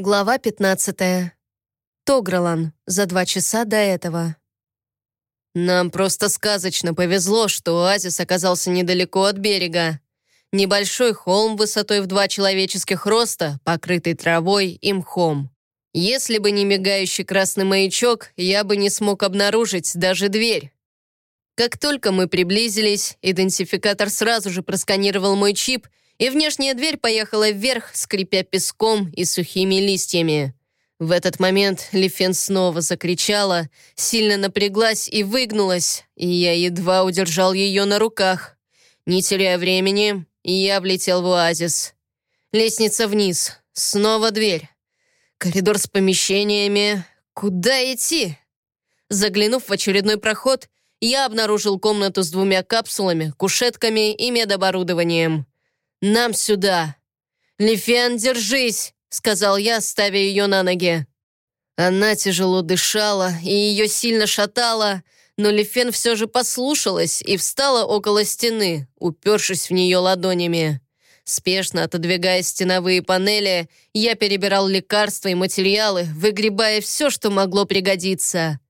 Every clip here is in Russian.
Глава 15. Тогралан. За два часа до этого. Нам просто сказочно повезло, что оазис оказался недалеко от берега. Небольшой холм высотой в два человеческих роста, покрытый травой и мхом. Если бы не мигающий красный маячок, я бы не смог обнаружить даже дверь. Как только мы приблизились, идентификатор сразу же просканировал мой чип и внешняя дверь поехала вверх, скрипя песком и сухими листьями. В этот момент Лифен снова закричала, сильно напряглась и выгнулась, и я едва удержал ее на руках. Не теряя времени, я влетел в оазис. Лестница вниз, снова дверь. Коридор с помещениями. Куда идти? Заглянув в очередной проход, я обнаружил комнату с двумя капсулами, кушетками и медоборудованием. Нам сюда!» «Лифен, держись!» — сказал я, ставя ее на ноги. Она тяжело дышала, и ее сильно шатало, но Лифен все же послушалась и встала около стены, упершись в нее ладонями. Спешно отодвигая стеновые панели, я перебирал лекарства и материалы, выгребая все, что могло пригодиться.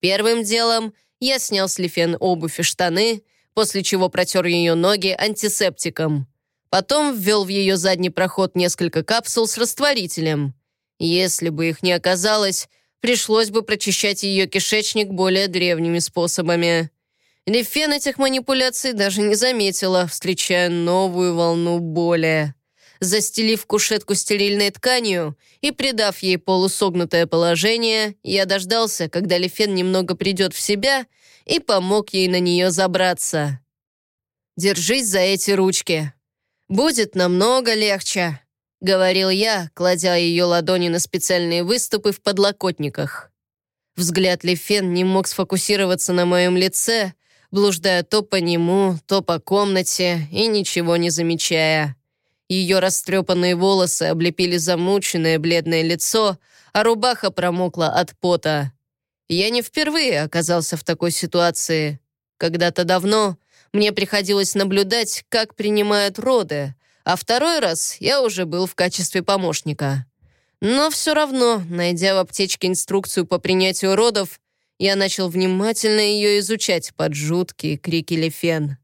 Первым делом я снял с Лифен обувь и штаны, после чего протер ее ноги антисептиком. Потом ввел в ее задний проход несколько капсул с растворителем. Если бы их не оказалось, пришлось бы прочищать ее кишечник более древними способами. Лефен этих манипуляций даже не заметила, встречая новую волну боли. Застелив кушетку стерильной тканью и придав ей полусогнутое положение, я дождался, когда Лефен немного придет в себя и помог ей на нее забраться. «Держись за эти ручки», будет намного легче», — говорил я, кладя ее ладони на специальные выступы в подлокотниках. Взгляд Лефен не мог сфокусироваться на моем лице, блуждая то по нему, то по комнате и ничего не замечая. Ее растрепанные волосы облепили замученное бледное лицо, а рубаха промокла от пота. Я не впервые оказался в такой ситуации. Когда-то давно мне приходилось наблюдать, как принимают роды, а второй раз я уже был в качестве помощника. Но все равно, найдя в аптечке инструкцию по принятию родов, я начал внимательно ее изучать под жуткие крики Лефен.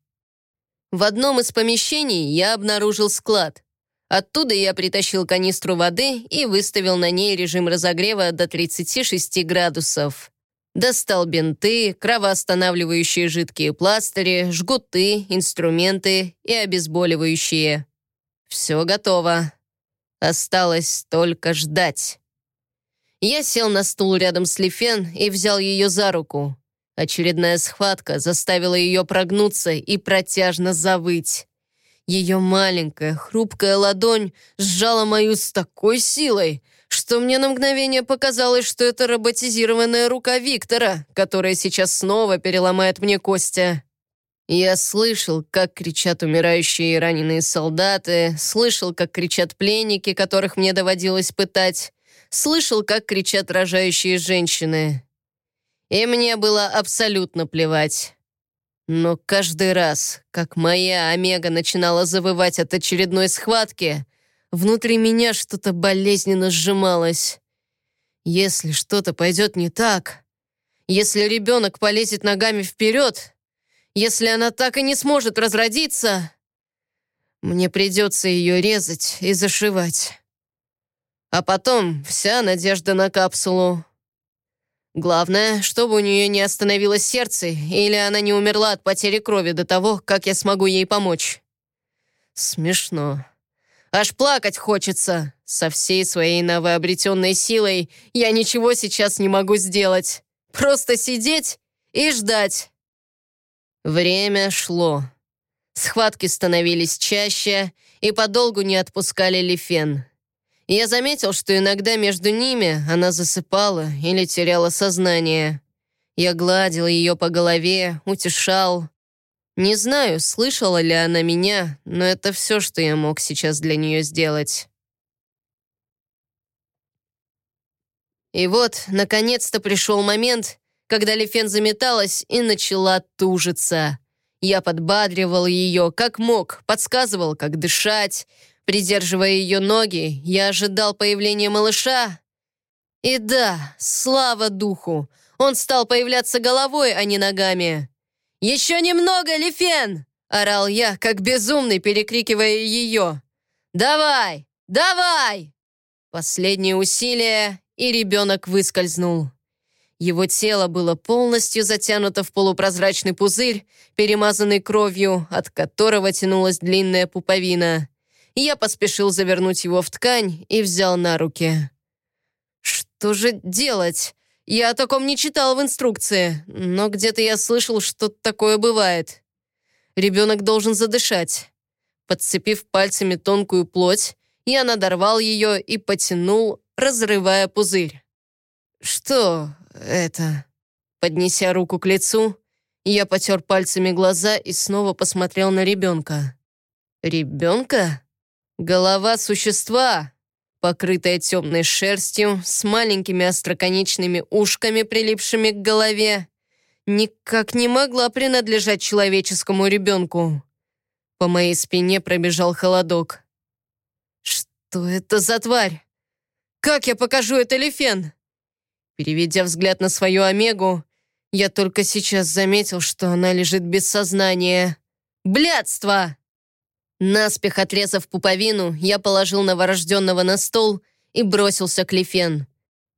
В одном из помещений я обнаружил склад. Оттуда я притащил канистру воды и выставил на ней режим разогрева до 36 градусов. Достал бинты, кровоостанавливающие жидкие пластыри, жгуты, инструменты и обезболивающие. Все готово. Осталось только ждать. Я сел на стул рядом с Лифен и взял ее за руку. Очередная схватка заставила ее прогнуться и протяжно завыть. Ее маленькая, хрупкая ладонь сжала мою с такой силой, что мне на мгновение показалось, что это роботизированная рука Виктора, которая сейчас снова переломает мне кости. Я слышал, как кричат умирающие и раненые солдаты, слышал, как кричат пленники, которых мне доводилось пытать, слышал, как кричат рожающие женщины. И мне было абсолютно плевать. Но каждый раз, как моя Омега начинала завывать от очередной схватки, Внутри меня что-то болезненно сжималось. Если что-то пойдет не так, если ребенок полезет ногами вперед, если она так и не сможет разродиться, мне придется ее резать и зашивать. А потом вся надежда на капсулу. Главное, чтобы у нее не остановилось сердце, или она не умерла от потери крови до того, как я смогу ей помочь. Смешно. Аж плакать хочется. Со всей своей новообретенной силой я ничего сейчас не могу сделать. Просто сидеть и ждать. Время шло. Схватки становились чаще и подолгу не отпускали Лифен. Я заметил, что иногда между ними она засыпала или теряла сознание. Я гладил ее по голове, утешал, не знаю, слышала ли она меня, но это все, что я мог сейчас для нее сделать. И вот, наконец-то пришел момент, когда Лефен заметалась и начала тужиться. Я подбадривал ее, как мог, подсказывал, как дышать, Придерживая ее ноги, я ожидал появления малыша. И да, слава духу, он стал появляться головой, а не ногами. «Еще немного, Лифен!» — орал я, как безумный, перекрикивая ее. «Давай! Давай!» Последнее усилие, и ребенок выскользнул. Его тело было полностью затянуто в полупрозрачный пузырь, перемазанный кровью, от которого тянулась длинная пуповина. Я поспешил завернуть его в ткань и взял на руки. «Что же делать? Я о таком не читал в инструкции, но где-то я слышал, что такое бывает. Ребенок должен задышать. Подцепив пальцами тонкую плоть, я надорвал ее и потянул, разрывая пузырь. «Что это?» Поднеся руку к лицу, я потер пальцами глаза и снова посмотрел на ребенка. «Ребенка? Голова существа, покрытая темной шерстью, с маленькими остроконечными ушками, прилипшими к голове, никак не могла принадлежать человеческому ребенку. По моей спине пробежал холодок. «Что это за тварь? Как я покажу это Лифен?» Переведя взгляд на свою Омегу, я только сейчас заметил, что она лежит без сознания. «Блядство!» Наспех отрезав пуповину, я положил новорожденного на стол и бросился к Лифен.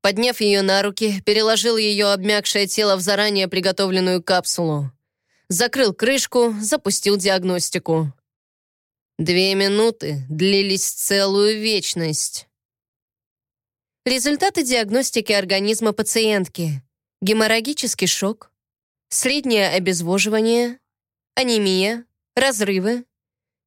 Подняв ее на руки, переложил ее обмякшее тело в заранее приготовленную капсулу. Закрыл крышку, запустил диагностику. Две минуты длились целую вечность. Результаты диагностики организма пациентки. Геморрагический шок, среднее обезвоживание, анемия, разрывы,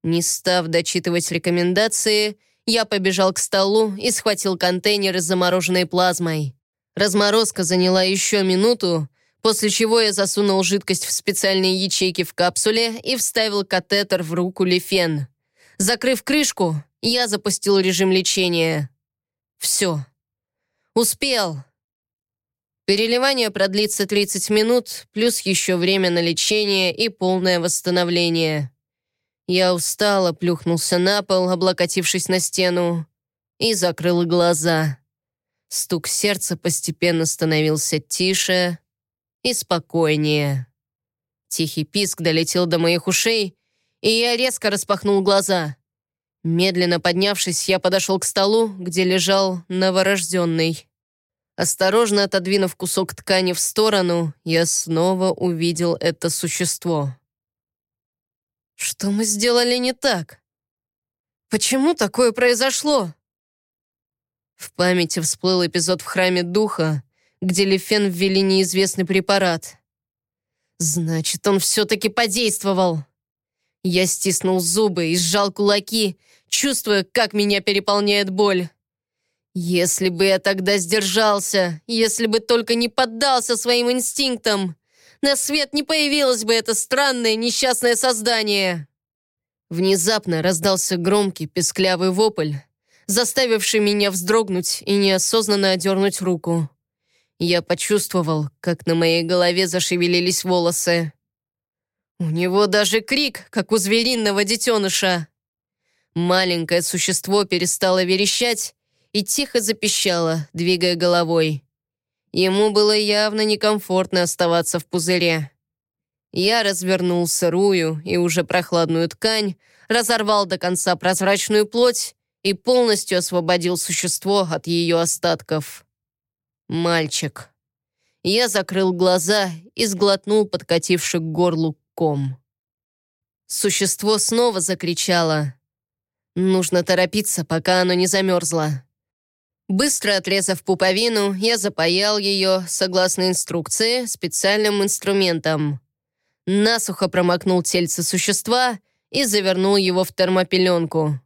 не став дочитывать рекомендации, я побежал к столу и схватил контейнер с замороженной плазмой. Разморозка заняла еще минуту, после чего я засунул жидкость в специальные ячейки в капсуле и вставил катетер в руку Лифен. Закрыв крышку, я запустил режим лечения. Все. Успел. Переливание продлится 30 минут, плюс еще время на лечение и полное восстановление. Я устало плюхнулся на пол, облокотившись на стену, и закрыл глаза. Стук сердца постепенно становился тише и спокойнее. Тихий писк долетел до моих ушей, и я резко распахнул глаза. Медленно поднявшись, я подошел к столу, где лежал новорожденный. Осторожно отодвинув кусок ткани в сторону, я снова увидел это существо. Что мы сделали не так? Почему такое произошло? В памяти всплыл эпизод в храме духа, где Лефен ввели неизвестный препарат. Значит, он все-таки подействовал. Я стиснул зубы и сжал кулаки, чувствуя, как меня переполняет боль. Если бы я тогда сдержался, если бы только не поддался своим инстинктам, на свет не появилось бы это странное несчастное создание. Внезапно раздался громкий песклявый вопль, заставивший меня вздрогнуть и неосознанно одернуть руку. Я почувствовал, как на моей голове зашевелились волосы. У него даже крик, как у звериного детеныша. Маленькое существо перестало верещать и тихо запищало, двигая головой. Ему было явно некомфортно оставаться в пузыре. Я развернул сырую и уже прохладную ткань, разорвал до конца прозрачную плоть и полностью освободил существо от ее остатков. Мальчик. Я закрыл глаза и сглотнул подкативший к горлу ком. Существо снова закричало. Нужно торопиться, пока оно не замерзло. Быстро отрезав пуповину, я запаял ее, согласно инструкции, специальным инструментом. Насухо промокнул тельце существа и завернул его в термопеленку.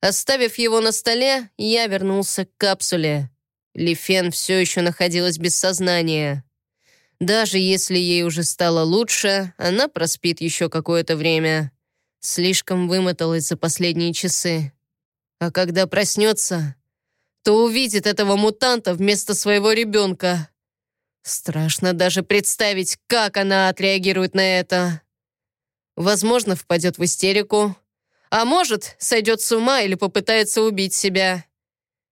Оставив его на столе, я вернулся к капсуле. Лифен все еще находилась без сознания. Даже если ей уже стало лучше, она проспит еще какое-то время. Слишком вымоталась за последние часы. А когда проснется, то увидит этого мутанта вместо своего ребенка. Страшно даже представить, как она отреагирует на это. Возможно, впадет в истерику, А может, сойдет с ума или попытается убить себя.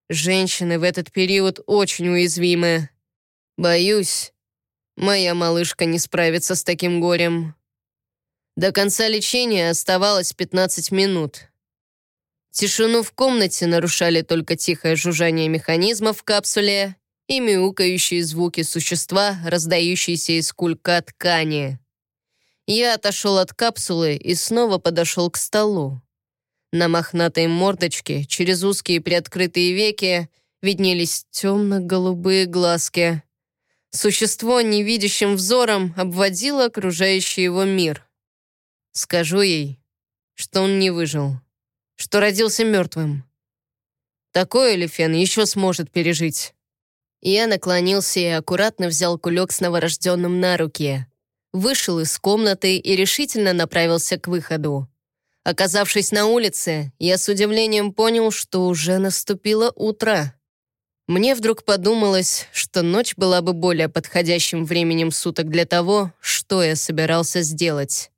Женщины в этот период очень уязвимы. Боюсь, моя малышка не справится с таким горем. До конца лечения оставалось 15 минут. Тишину в комнате нарушали только тихое жужжание механизма в капсуле и мяукающие звуки существа, раздающиеся из кулька ткани. Я отошел от капсулы и снова подошел к столу. На мохнатой мордочке, через узкие приоткрытые веки, виднелись темно-голубые глазки. Существо невидящим взором обводило окружающий его мир. Скажу ей, что он не выжил, что родился мертвым. Такое ли Фен еще сможет пережить? Я наклонился и аккуратно взял кулек с новорожденным на руки. Вышел из комнаты и решительно направился к выходу. Оказавшись на улице, я с удивлением понял, что уже наступило утро. Мне вдруг подумалось, что ночь была бы более подходящим временем суток для того, что я собирался сделать.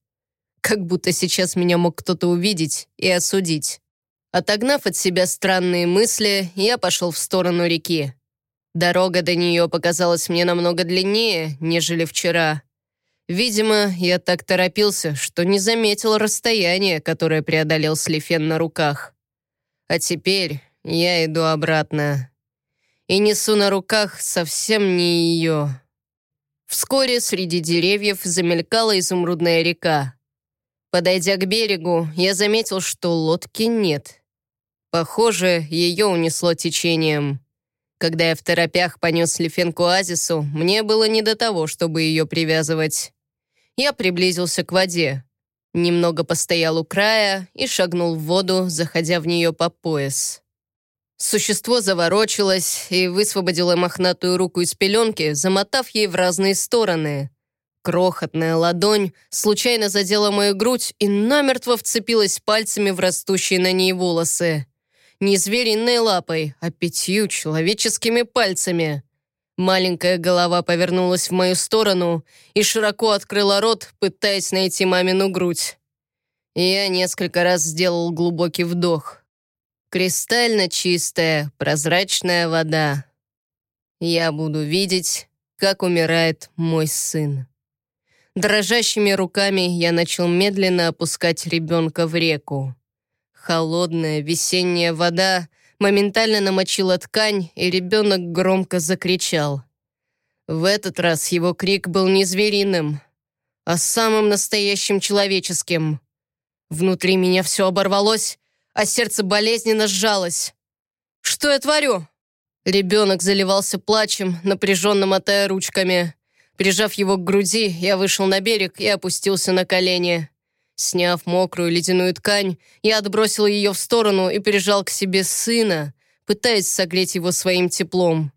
Как будто сейчас меня мог кто-то увидеть и осудить. Отогнав от себя странные мысли, я пошел в сторону реки. Дорога до нее показалась мне намного длиннее, нежели вчера. Видимо, я так торопился, что не заметил расстояние, которое преодолел Слифен на руках. А теперь я иду обратно. И несу на руках совсем не ее. Вскоре среди деревьев замелькала изумрудная река. Подойдя к берегу, я заметил, что лодки нет. Похоже, ее унесло течением. Когда я в торопях понес Лифен к оазису, мне было не до того, чтобы ее привязывать. Я приблизился к воде. Немного постоял у края и шагнул в воду, заходя в нее по пояс. Существо заворочилось и высвободило мохнатую руку из пеленки, замотав ей в разные стороны. Крохотная ладонь случайно задела мою грудь и намертво вцепилась пальцами в растущие на ней волосы. Не звериной лапой, а пятью человеческими пальцами. Маленькая голова повернулась в мою сторону и широко открыла рот, пытаясь найти мамину грудь. Я несколько раз сделал глубокий вдох. Кристально чистая, прозрачная вода. Я буду видеть, как умирает мой сын. Дрожащими руками я начал медленно опускать ребенка в реку. Холодная весенняя вода моментально намочила ткань, и ребенок громко закричал. В этот раз его крик был не звериным, а самым настоящим человеческим. Внутри меня все оборвалось, а сердце болезненно сжалось. «Что я творю?» Ребенок заливался плачем, напряженно мотая ручками. Прижав его к груди, я вышел на берег и опустился на колени. Сняв мокрую ледяную ткань, я отбросил ее в сторону и прижал к себе сына, пытаясь согреть его своим теплом.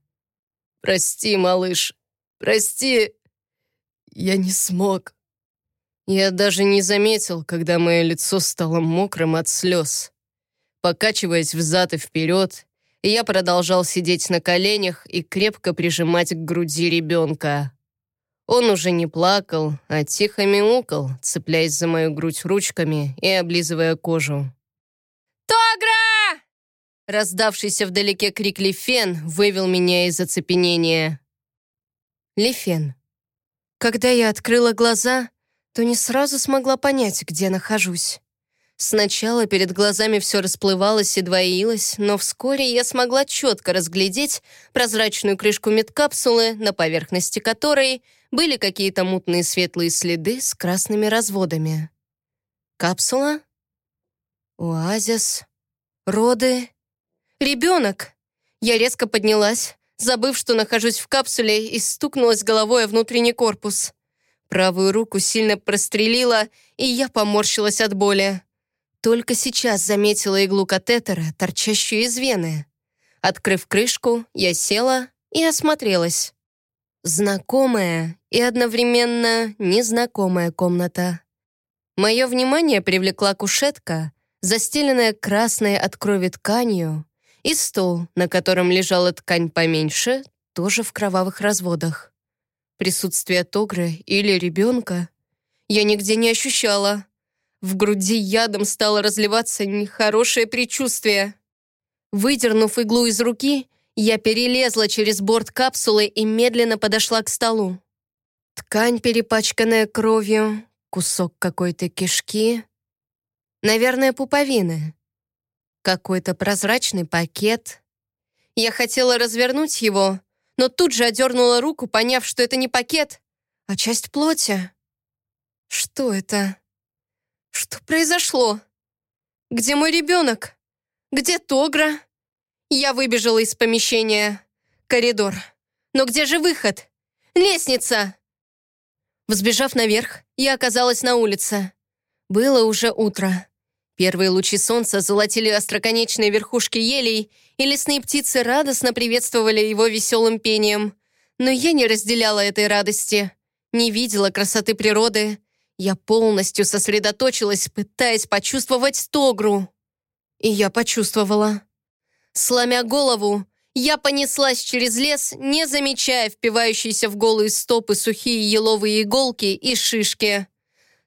«Прости, малыш, прости, я не смог». Я даже не заметил, когда мое лицо стало мокрым от слез. Покачиваясь взад и вперед, я продолжал сидеть на коленях и крепко прижимать к груди ребенка. Он уже не плакал, а тихо мяукал, цепляясь за мою грудь ручками и облизывая кожу. «Тогра!» Раздавшийся вдалеке крик Лифен вывел меня из оцепенения. Лифен. Когда я открыла глаза, то не сразу смогла понять, где нахожусь. Сначала перед глазами все расплывалось и двоилось, но вскоре я смогла четко разглядеть прозрачную крышку медкапсулы, на поверхности которой были какие-то мутные светлые следы с красными разводами. Капсула? Оазис? Роды? Ребенок! Я резко поднялась, забыв, что нахожусь в капсуле, и стукнулась головой о внутренний корпус. Правую руку сильно прострелила, и я поморщилась от боли. Только сейчас заметила иглу катетера, торчащую из вены. Открыв крышку, я села и осмотрелась. Знакомая и одновременно незнакомая комната. Мое внимание привлекла кушетка, застеленная красной от крови тканью, и стол, на котором лежала ткань поменьше, тоже в кровавых разводах. Присутствие Тогры или ребенка я нигде не ощущала. В груди ядом стало разливаться нехорошее предчувствие. Выдернув иглу из руки, я перелезла через борт капсулы и медленно подошла к столу. Ткань, перепачканная кровью, кусок какой-то кишки. Наверное, пуповины. Какой-то прозрачный пакет. Я хотела развернуть его, но тут же одернула руку, поняв, что это не пакет, а часть плоти. Что это? Что произошло? Где мой ребенок? Где Тогра? Я выбежала из помещения. Коридор. Но где же выход? Лестница! Взбежав наверх, я оказалась на улице. Было уже утро. Первые лучи солнца золотили остроконечные верхушки елей, и лесные птицы радостно приветствовали его веселым пением. Но я не разделяла этой радости, не видела красоты природы. Я полностью сосредоточилась, пытаясь почувствовать Тогру. И я почувствовала. Сломя голову, я понеслась через лес, не замечая впивающиеся в голые стопы сухие еловые иголки и шишки.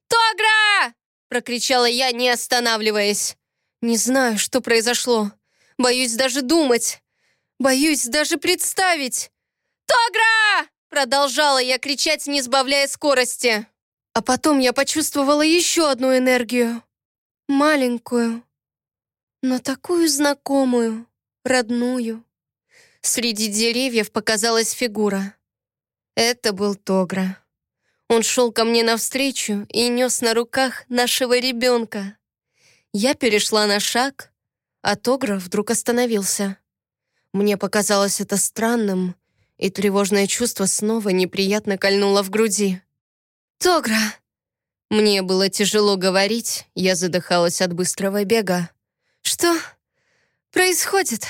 «Тогра!» — прокричала я, не останавливаясь. Не знаю, что произошло. Боюсь даже думать. Боюсь даже представить. «Тогра!» — продолжала я кричать, не сбавляя скорости. А потом я почувствовала еще одну энергию. Маленькую, но такую знакомую, родную. Среди деревьев показалась фигура. Это был Тогра. Он шел ко мне навстречу и нес на руках нашего ребенка. Я перешла на шаг, а Тогра вдруг остановился. Мне показалось это странным, и тревожное чувство снова неприятно кольнуло в груди. «Тогра!» Мне было тяжело говорить, я задыхалась от быстрого бега. «Что происходит?»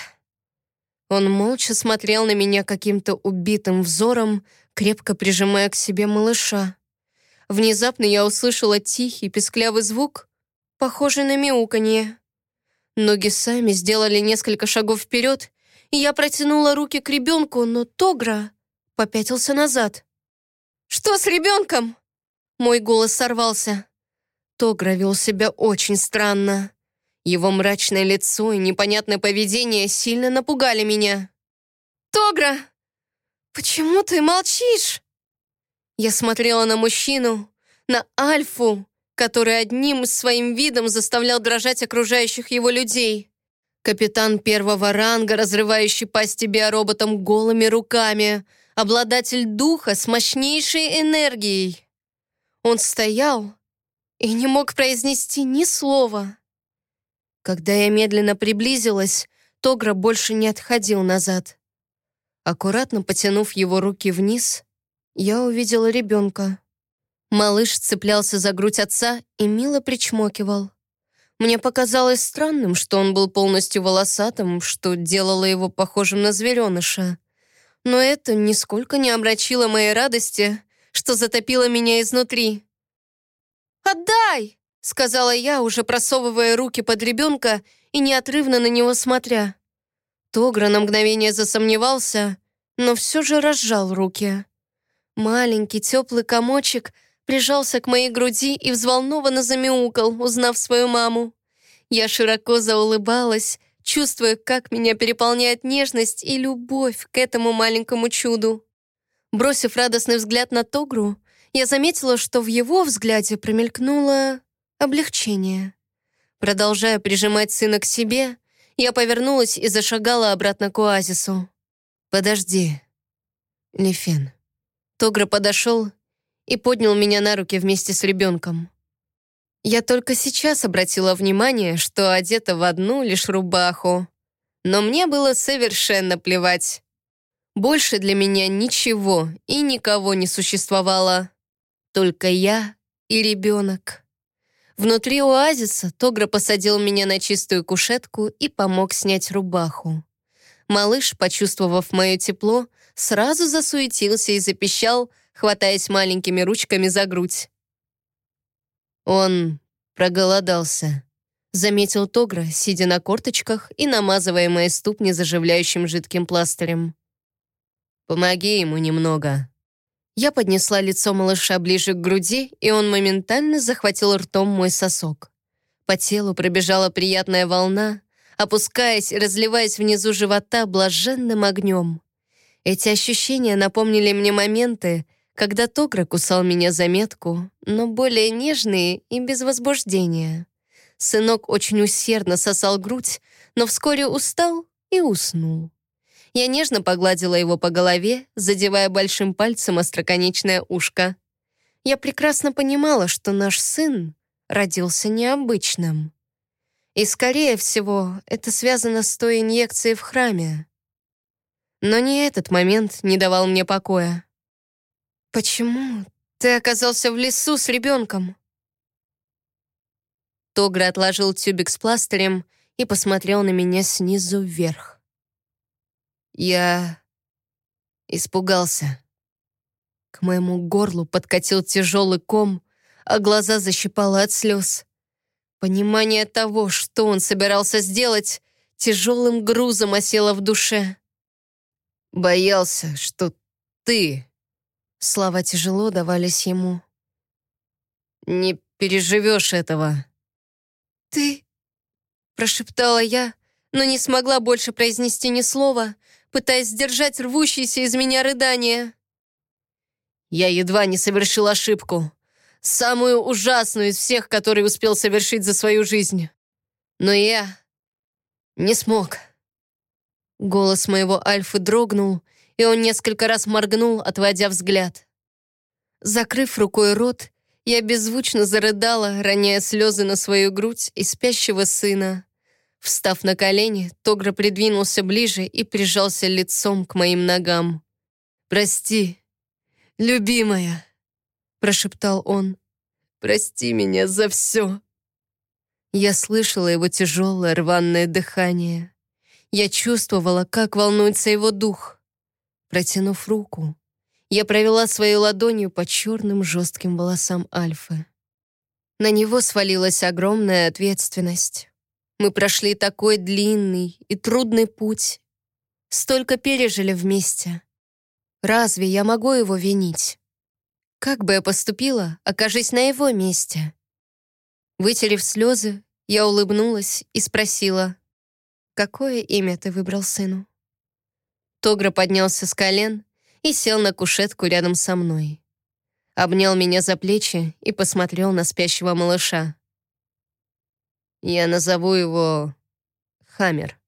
Он молча смотрел на меня каким-то убитым взором, крепко прижимая к себе малыша. Внезапно я услышала тихий, песклявый звук, похожий на мяуканье. Ноги сами сделали несколько шагов вперед, и я протянула руки к ребенку, но Тогра попятился назад. «Что с ребенком?» Мой голос сорвался. Тогра вел себя очень странно. Его мрачное лицо и непонятное поведение сильно напугали меня. «Тогра, почему ты молчишь?» Я смотрела на мужчину, на Альфу, который одним своим видом заставлял дрожать окружающих его людей. Капитан первого ранга, разрывающий пасти биороботом голыми руками, обладатель духа с мощнейшей энергией. Он стоял и не мог произнести ни слова. Когда я медленно приблизилась, Тогра больше не отходил назад. Аккуратно потянув его руки вниз, я увидела ребенка. Малыш цеплялся за грудь отца и мило причмокивал. Мне показалось странным, что он был полностью волосатым, что делало его похожим на звереныша. Но это нисколько не омрачило моей радости, что затопило меня изнутри. «Отдай!» сказала я, уже просовывая руки под ребенка и неотрывно на него смотря. Тогра на мгновение засомневался, но все же разжал руки. Маленький теплый комочек прижался к моей груди и взволнованно замяукал, узнав свою маму. Я широко заулыбалась, чувствуя, как меня переполняет нежность и любовь к этому маленькому чуду. Бросив радостный взгляд на Тогру, я заметила, что в его взгляде промелькнуло облегчение. Продолжая прижимать сына к себе, я повернулась и зашагала обратно к оазису. «Подожди, Лефен». Тогра подошел и поднял меня на руки вместе с ребенком. Я только сейчас обратила внимание, что одета в одну лишь рубаху. Но мне было совершенно плевать. Больше для меня ничего и никого не существовало. Только я и ребенок. Внутри оазиса Тогра посадил меня на чистую кушетку и помог снять рубаху. Малыш, почувствовав мое тепло, сразу засуетился и запищал, хватаясь маленькими ручками за грудь. Он проголодался, заметил Тогра, сидя на корточках и намазывая мои ступни заживляющим жидким пластырем. «Помоги ему немного». Я поднесла лицо малыша ближе к груди, и он моментально захватил ртом мой сосок. По телу пробежала приятная волна, опускаясь и разливаясь внизу живота блаженным огнем. Эти ощущения напомнили мне моменты, когда Тогра кусал меня за метку, но более нежные и без возбуждения. Сынок очень усердно сосал грудь, но вскоре устал и уснул. Я нежно погладила его по голове, задевая большим пальцем остроконечное ушко. Я прекрасно понимала, что наш сын родился необычным. И, скорее всего, это связано с той инъекцией в храме. Но не этот момент не давал мне покоя. «Почему ты оказался в лесу с ребенком?» Тогра отложил тюбик с пластырем и посмотрел на меня снизу вверх. Я испугался. К моему горлу подкатил тяжелый ком, а глаза защипало от слез. Понимание того, что он собирался сделать, тяжелым грузом осело в душе. «Боялся, что ты...» Слова тяжело давались ему. «Не переживешь этого». «Ты...» — прошептала я, но не смогла больше произнести ни слова, пытаясь сдержать рвущиеся из меня рыдания. Я едва не совершил ошибку. Самую ужасную из всех, которые успел совершить за свою жизнь. Но я не смог. Голос моего Альфы дрогнул, и он несколько раз моргнул, отводя взгляд. Закрыв рукой рот, я беззвучно зарыдала, роняя слезы на свою грудь и спящего сына. Встав на колени, Тогра придвинулся ближе и прижался лицом к моим ногам. «Прости, любимая», — прошептал он. «Прости меня за все». Я слышала его тяжелое рваное дыхание. Я чувствовала, как волнуется его дух. Протянув руку, я провела своей ладонью по черным жестким волосам Альфы. На него свалилась огромная ответственность. Мы прошли такой длинный и трудный путь. Столько пережили вместе. Разве я могу его винить? Как бы я поступила, окажись на его месте? Вытерев слезы, я улыбнулась и спросила, «Какое имя ты выбрал сыну?» Тогра поднялся с колен и сел на кушетку рядом со мной. Обнял меня за плечи и посмотрел на спящего малыша. Я назову его Хаммер.